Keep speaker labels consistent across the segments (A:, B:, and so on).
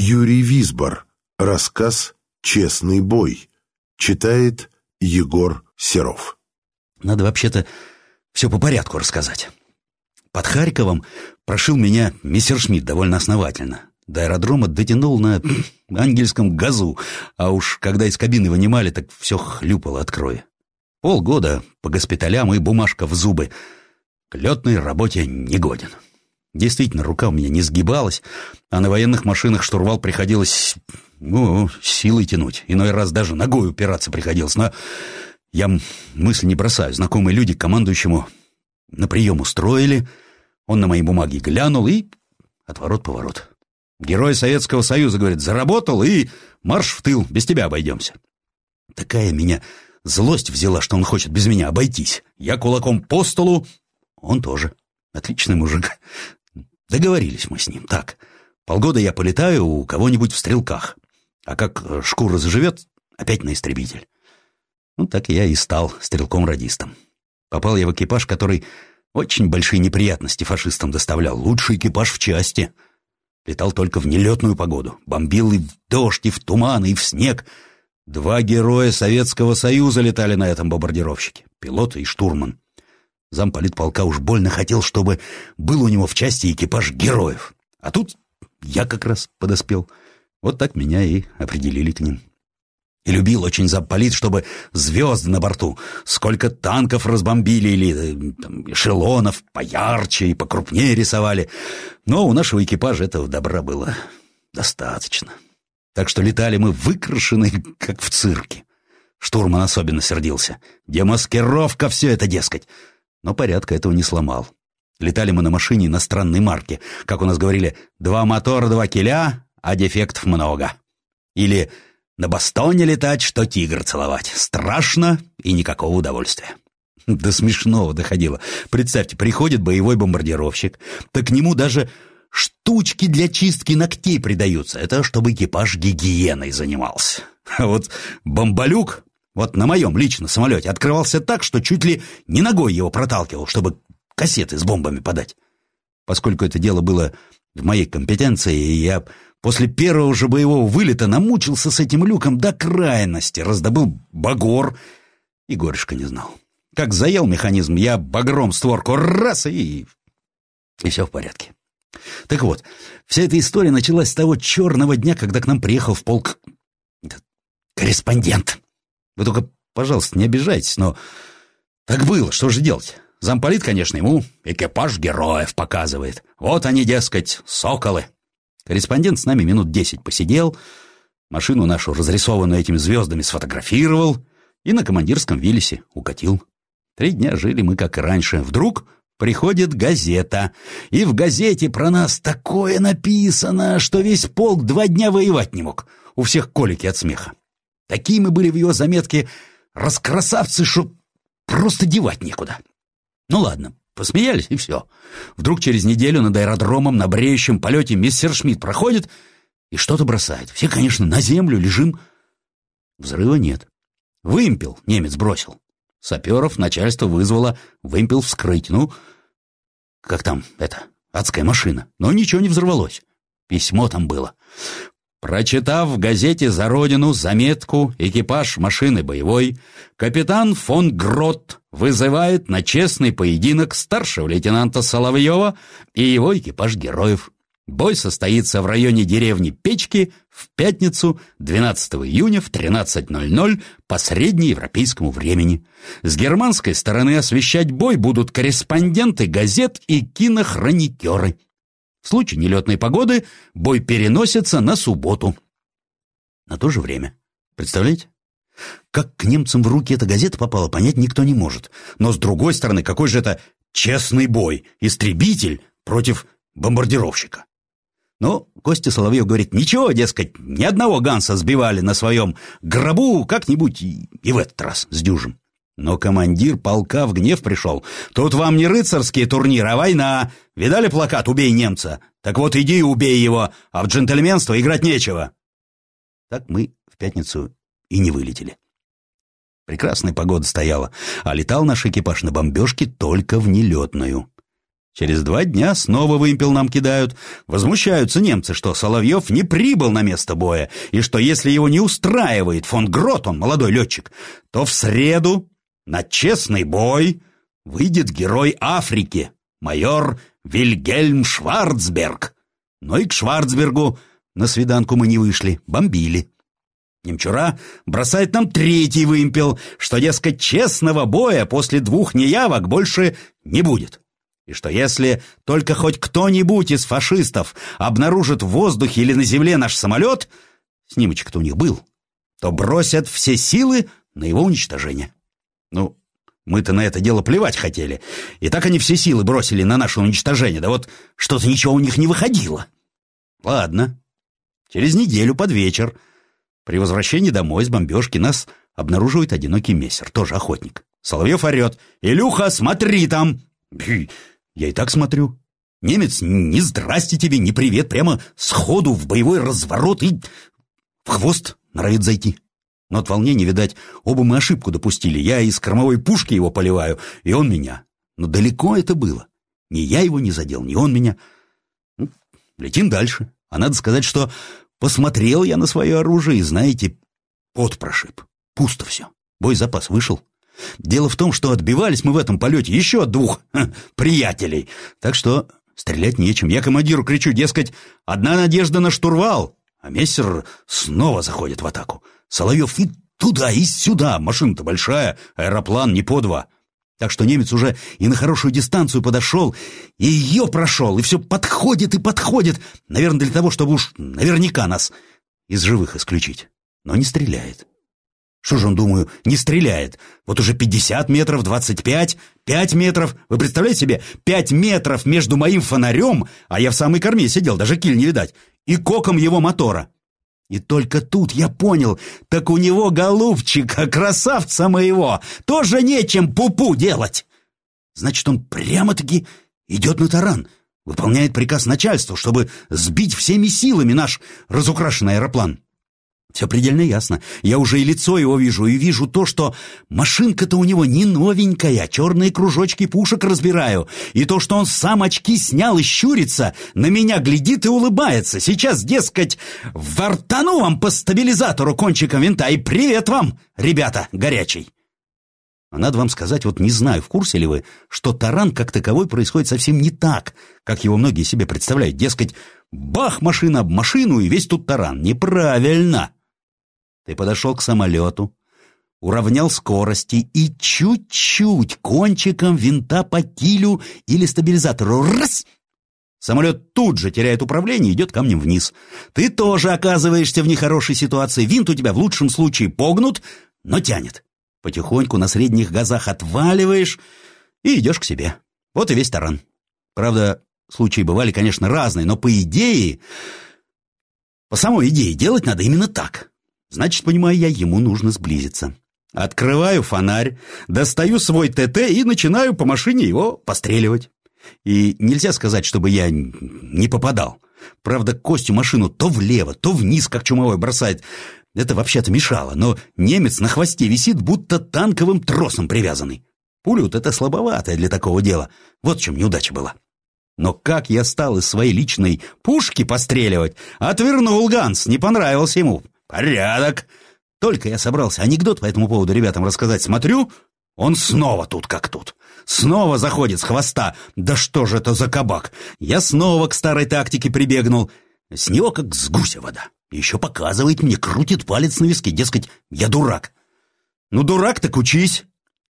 A: Юрий Висбор. Рассказ «Честный бой». Читает Егор Серов.
B: Надо вообще-то все по порядку рассказать. Под Харьковом прошил меня Мессершмитт довольно основательно. До аэродрома дотянул на ангельском газу, а уж когда из кабины вынимали, так все хлюпало от крови. Полгода по госпиталям и бумажка в зубы. К летной работе негоден. Действительно, рука у меня не сгибалась, а на военных машинах штурвал приходилось, ну, силой тянуть. Иной раз даже ногой упираться приходилось. Но я мысль не бросаю. Знакомые люди командующему на прием устроили, он на мои бумаги глянул и отворот-поворот. Герой Советского Союза, говорит, заработал и марш в тыл, без тебя обойдемся. Такая меня злость взяла, что он хочет без меня обойтись. Я кулаком по столу, он тоже. Отличный мужик. Договорились мы с ним. Так, полгода я полетаю у кого-нибудь в стрелках. А как э, шкура заживет, опять на истребитель. Ну, так я и стал стрелком-радистом. Попал я в экипаж, который очень большие неприятности фашистам доставлял. Лучший экипаж в части. Летал только в нелетную погоду. Бомбил и в дождь, и в туман, и в снег. Два героя Советского Союза летали на этом бомбардировщике. Пилот и штурман. Замполит полка уж больно хотел, чтобы был у него в части экипаж героев. А тут я как раз подоспел. Вот так меня и определили к ним. И любил очень замполит, чтобы звезды на борту, сколько танков разбомбили или э, там, эшелонов поярче и покрупнее рисовали. Но у нашего экипажа этого добра было достаточно. Так что летали мы выкрашенные, как в цирке. Штурман особенно сердился. Демаскировка все это, дескать но порядка этого не сломал. Летали мы на машине иностранной марки. Как у нас говорили, два мотора, два киля, а дефектов много. Или на бастоне летать, что тигр целовать. Страшно и никакого удовольствия. До смешного доходило. Представьте, приходит боевой бомбардировщик, так к нему даже штучки для чистки ногтей придаются. Это чтобы экипаж гигиеной занимался. А вот бомбалюк вот на моем лично самолете открывался так, что чуть ли не ногой его проталкивал, чтобы кассеты с бомбами подать. Поскольку это дело было в моей компетенции, я после первого же боевого вылета намучился с этим люком до крайности, раздобыл багор, и горюшка не знал. Как заел механизм, я багром створку раз и... и все в порядке. Так вот, вся эта история началась с того черного дня, когда к нам приехал в полк корреспондент. Вы только, пожалуйста, не обижайтесь, но так было, что же делать? Замполит, конечно, ему экипаж героев показывает. Вот они, дескать, соколы. Корреспондент с нами минут десять посидел, машину нашу, разрисованную этими звездами, сфотографировал и на командирском виллисе укатил. Три дня жили мы, как и раньше. Вдруг приходит газета, и в газете про нас такое написано, что весь полк два дня воевать не мог. У всех колики от смеха. Такие мы были в его заметке раскрасавцы, что просто девать некуда. Ну ладно, посмеялись и все. Вдруг через неделю над аэродромом на бреющем полете мистер Шмидт проходит и что-то бросает. Все, конечно, на землю лежим. Взрыва нет. Вымпел немец бросил. Саперов начальство вызвало вымпел вскрыть. Ну, как там это, адская машина. Но ничего не взорвалось. Письмо там было. Прочитав в газете «За Родину» заметку «Экипаж машины боевой», капитан фон Грот вызывает на честный поединок старшего лейтенанта Соловьева и его экипаж героев. Бой состоится в районе деревни Печки в пятницу 12 июня в 13.00 по среднеевропейскому времени. С германской стороны освещать бой будут корреспонденты газет и кинохроникеры. В случае нелетной погоды бой переносится на субботу. На то же время. Представляете? Как к немцам в руки эта газета попала, понять никто не может. Но с другой стороны, какой же это честный бой? Истребитель против бомбардировщика. Но Костя Соловьев говорит, ничего, дескать, ни одного Ганса сбивали на своем гробу, как-нибудь и, и в этот раз с дюжем. Но командир полка в гнев пришел. Тут вам не рыцарский турнир, а война. Видали плакат «Убей немца»? Так вот иди и убей его, а в джентльменство играть нечего. Так мы в пятницу и не вылетели. Прекрасная погода стояла, а летал наш экипаж на бомбежке только в нелетную. Через два дня снова вымпел нам кидают. Возмущаются немцы, что Соловьев не прибыл на место боя, и что если его не устраивает фон Грот, он молодой летчик, то в среду на честный бой выйдет герой Африки, майор Вильгельм Шварцберг. Но и к Шварцбергу на свиданку мы не вышли, бомбили. Немчура бросает нам третий вымпел, что, дескать, честного боя после двух неявок больше не будет и что если только хоть кто-нибудь из фашистов обнаружит в воздухе или на земле наш самолет, снимочек-то у них был, то бросят все силы на его уничтожение. Ну, мы-то на это дело плевать хотели, и так они все силы бросили на наше уничтожение, да вот что-то ничего у них не выходило. Ладно, через неделю под вечер при возвращении домой с бомбежки нас обнаруживает одинокий мессер, тоже охотник. Соловьев орет «Илюха, смотри там!» Я и так смотрю. Немец ни здрасте тебе, ни привет, прямо сходу в боевой разворот и в хвост норовит зайти. Но от волнения, видать, оба мы ошибку допустили. Я из кормовой пушки его поливаю, и он меня. Но далеко это было. Ни я его не задел, ни он меня. Ну, летим дальше. А надо сказать, что посмотрел я на свое оружие и, знаете, пот прошиб. Пусто все. Боезапас вышел. Дело в том, что отбивались мы в этом полете еще от двух ха, приятелей. Так что стрелять нечем. Я командиру кричу, дескать, одна надежда на штурвал. А мессер снова заходит в атаку. Соловьев и туда, и сюда. Машина-то большая, аэроплан не по два. Так что немец уже и на хорошую дистанцию подошел, и ее прошел, и все подходит и подходит. Наверное, для того, чтобы уж наверняка нас из живых исключить. Но не стреляет. Что же он, думаю, не стреляет? Вот уже 50 метров, 25, 5 метров. Вы представляете себе, 5 метров между моим фонарем, а я в самой корме сидел, даже киль не видать, и коком его мотора. И только тут я понял, так у него, голубчика, красавца моего, тоже нечем пупу делать. Значит, он прямо-таки идет на таран, выполняет приказ начальства, чтобы сбить всеми силами наш разукрашенный аэроплан. Все предельно ясно. Я уже и лицо его вижу, и вижу то, что машинка-то у него не новенькая, черные кружочки пушек разбираю, и то, что он сам очки снял и щурится, на меня глядит и улыбается. Сейчас, дескать, вартану вам по стабилизатору кончиком винта, и привет вам, ребята, горячий. А надо вам сказать, вот не знаю, в курсе ли вы, что таран как таковой происходит совсем не так, как его многие себе представляют. Дескать, бах, машина об машину, и весь тут таран. Неправильно. Ты подошел к самолету, уравнял скорости и чуть-чуть кончиком винта по килю или стабилизатору раз Самолет тут же теряет управление и идет камнем вниз. Ты тоже оказываешься в нехорошей ситуации. Винт у тебя в лучшем случае погнут, но тянет. Потихоньку на средних газах отваливаешь и идешь к себе. Вот и весь таран. Правда, случаи бывали, конечно, разные, но по идее... По самой идее делать надо именно так. Значит, понимаю я, ему нужно сблизиться. Открываю фонарь, достаю свой ТТ и начинаю по машине его постреливать. И нельзя сказать, чтобы я не попадал. Правда, Костю машину то влево, то вниз, как чумовой бросает. Это вообще-то мешало, но немец на хвосте висит, будто танковым тросом привязанный. Пулют это слабоватое для такого дела. Вот в чем неудача была. Но как я стал из своей личной пушки постреливать, отвернул Ганс, не понравился ему. «Порядок!» Только я собрался анекдот по этому поводу ребятам рассказать, смотрю, он снова тут как тут. Снова заходит с хвоста. Да что же это за кабак? Я снова к старой тактике прибегнул. С него как с гуся вода. Еще показывает мне, крутит палец на виске, дескать, я дурак. Ну, дурак так учись.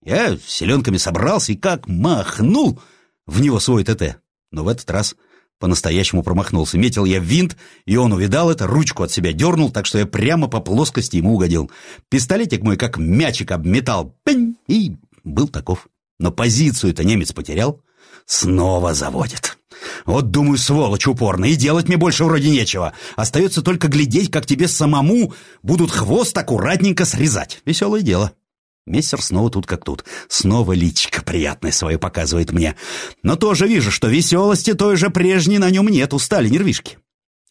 B: Я селенками собрался и как махнул в него свой ТТ. Но в этот раз по-настоящему промахнулся. Метил я винт, и он увидал это, ручку от себя дернул, так что я прямо по плоскости ему угодил. Пистолетик мой как мячик обметал, пень, и был таков. Но позицию-то немец потерял. Снова заводит. Вот, думаю, сволочь упорно, и делать мне больше вроде нечего. Остается только глядеть, как тебе самому будут хвост аккуратненько срезать. Веселое дело. Мессер снова тут как тут. Снова личико приятное свое показывает мне. Но тоже вижу, что веселости той же прежней на нем нет, устали нервишки.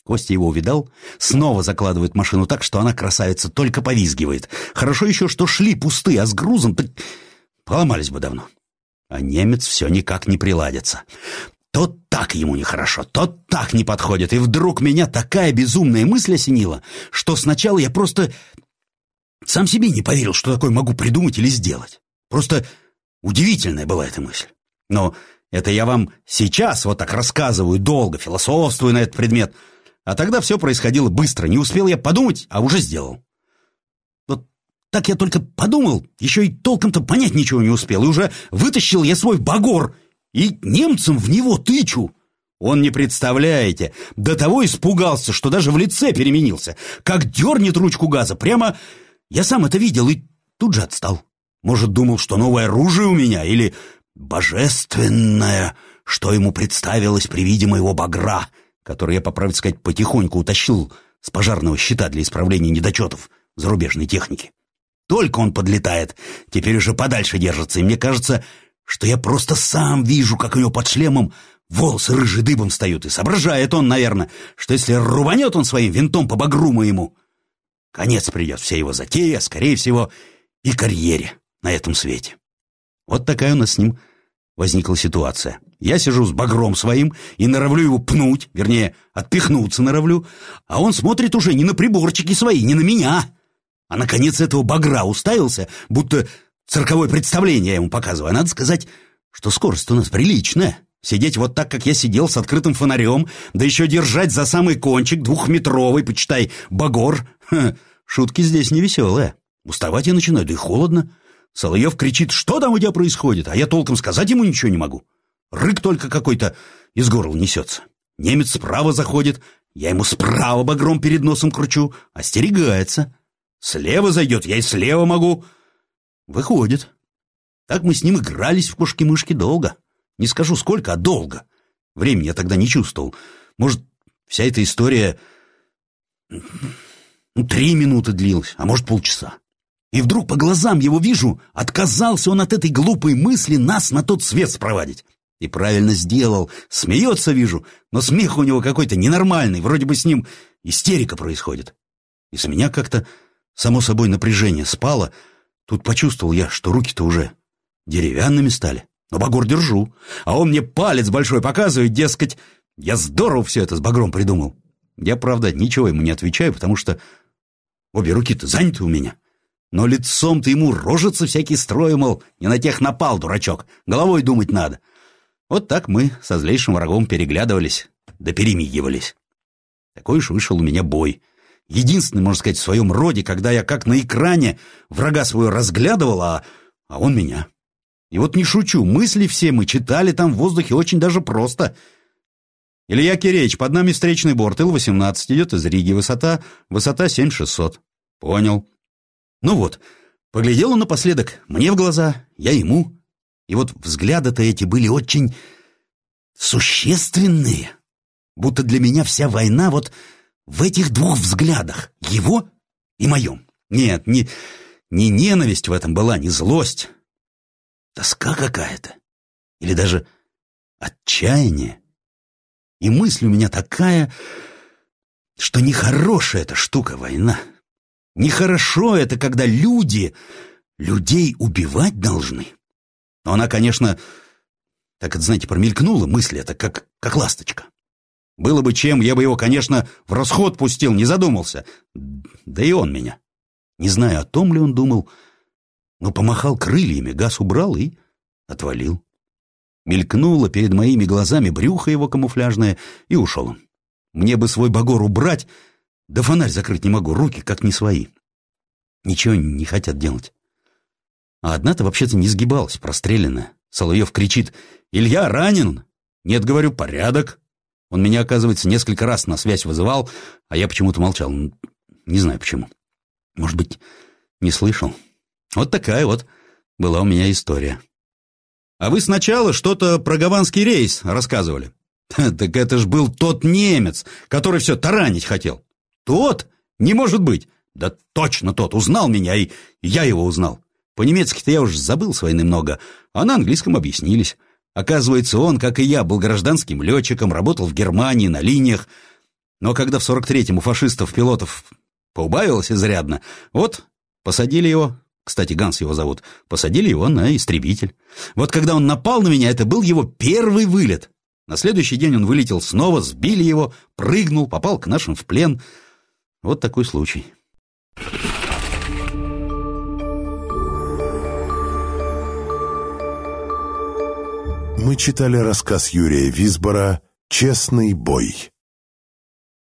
B: Костя его увидал, снова закладывает машину так, что она, красавица, только повизгивает. Хорошо еще, что шли пустые, а с грузом так поломались бы давно. А немец все никак не приладится. То так ему нехорошо, то так не подходит. И вдруг меня такая безумная мысль осенила, что сначала я просто сам себе не поверил, что такое могу придумать или сделать. Просто удивительная была эта мысль. Но это я вам сейчас вот так рассказываю, долго философствую на этот предмет. А тогда все происходило быстро. Не успел я подумать, а уже сделал. Вот так я только подумал, еще и толком-то понять ничего не успел. И уже вытащил я свой багор и немцам в него тычу. Он, не представляете, до того испугался, что даже в лице переменился. Как дернет ручку газа, прямо... Я сам это видел и тут же отстал. Может, думал, что новое оружие у меня или божественное, что ему представилось при виде моего багра, который я, по правде сказать, потихоньку утащил с пожарного щита для исправления недочетов зарубежной техники. Только он подлетает, теперь уже подальше держится, и мне кажется, что я просто сам вижу, как у него под шлемом волосы рыжий дыбом встают, и соображает он, наверное, что если рубанет он своим винтом по багру моему, конец придет всей его затее, а, скорее всего, и карьере на этом свете. Вот такая у нас с ним возникла ситуация. Я сижу с багром своим и норовлю его пнуть, вернее, отпихнуться норовлю, а он смотрит уже не на приборчики свои, не на меня, а на конец этого багра уставился, будто цирковое представление я ему показываю. А надо сказать, что скорость у нас приличная. Сидеть вот так, как я сидел, с открытым фонарем, да еще держать за самый кончик двухметровый, почитай, багор. Ха, шутки здесь не веселые. Уставать я начинаю, да и холодно. Соловьев кричит, что там у тебя происходит, а я толком сказать ему ничего не могу. Рык только какой-то из горла несется. Немец справа заходит, я ему справа багром перед носом кручу, остерегается. Слева зайдет, я и слева могу. Выходит. Так мы с ним игрались в кошки-мышки долго. Не скажу сколько, а долго. Времени я тогда не чувствовал. Может, вся эта история ну, три минуты длилась, а может, полчаса. И вдруг по глазам его вижу, отказался он от этой глупой мысли нас на тот свет спровадить. И правильно сделал. Смеется, вижу, но смех у него какой-то ненормальный, вроде бы с ним истерика происходит. И с меня как-то, само собой, напряжение спало. Тут почувствовал я, что руки-то уже деревянными стали. Но багор держу. А он мне палец большой показывает, дескать, я здорово все это с багром придумал. Я, правда, ничего ему не отвечаю, потому что обе руки-то заняты у меня. Но лицом ты ему рожицы всякие строю, мол, не на тех напал, дурачок, головой думать надо. Вот так мы со злейшим врагом переглядывались, да перемигивались. Такой уж вышел у меня бой. Единственный, можно сказать, в своем роде, когда я как на экране врага своего разглядывал, а, а он меня. И вот не шучу, мысли все мы читали там в воздухе очень даже просто. Илья Киреич, под нами встречный борт, Ил-18, идет из Риги, высота, высота 7600. Понял. Ну вот, поглядел он напоследок мне в глаза, я ему. И вот взгляды-то эти были очень существенные. Будто для меня вся война вот в этих двух взглядах, его и моем. Нет, не, не ненависть в этом была, не злость. Тоска какая-то. Или даже отчаяние. И мысль у меня такая, что нехорошая эта штука война. Нехорошо это, когда люди людей убивать должны. Но она, конечно, так это, знаете, промелькнула мысль это, как, как ласточка. Было бы чем, я бы его, конечно, в расход пустил, не задумался. Да и он меня. Не знаю, о том ли он думал, но помахал крыльями, газ убрал и отвалил. Мелькнуло перед моими глазами брюхо его камуфляжное, и ушел он. Мне бы свой багор убрать, да фонарь закрыть не могу, руки как не свои. Ничего не хотят делать. А одна-то вообще-то не сгибалась, простреленная. Соловьев кричит «Илья ранен!» «Нет, говорю, порядок!» Он меня, оказывается, несколько раз на связь вызывал, а я почему-то молчал. Не знаю почему. Может быть, не слышал. Вот такая вот была у меня история. А вы сначала что-то про гаванский рейс рассказывали. Так это ж был тот немец, который все таранить хотел. «Тот? Не может быть!» «Да точно тот! Узнал меня, и я его узнал. По-немецки-то я уже забыл с войны много, а на английском объяснились. Оказывается, он, как и я, был гражданским летчиком, работал в Германии на линиях. Но когда в 43-м у фашистов пилотов поубавилось изрядно, вот, посадили его, кстати, Ганс его зовут, посадили его на истребитель. Вот когда он напал на меня, это был его первый вылет. На следующий день он вылетел снова, сбили его, прыгнул, попал к нашим в плен. Вот такой случай.
A: Мы читали рассказ Юрия Висбора «Честный бой».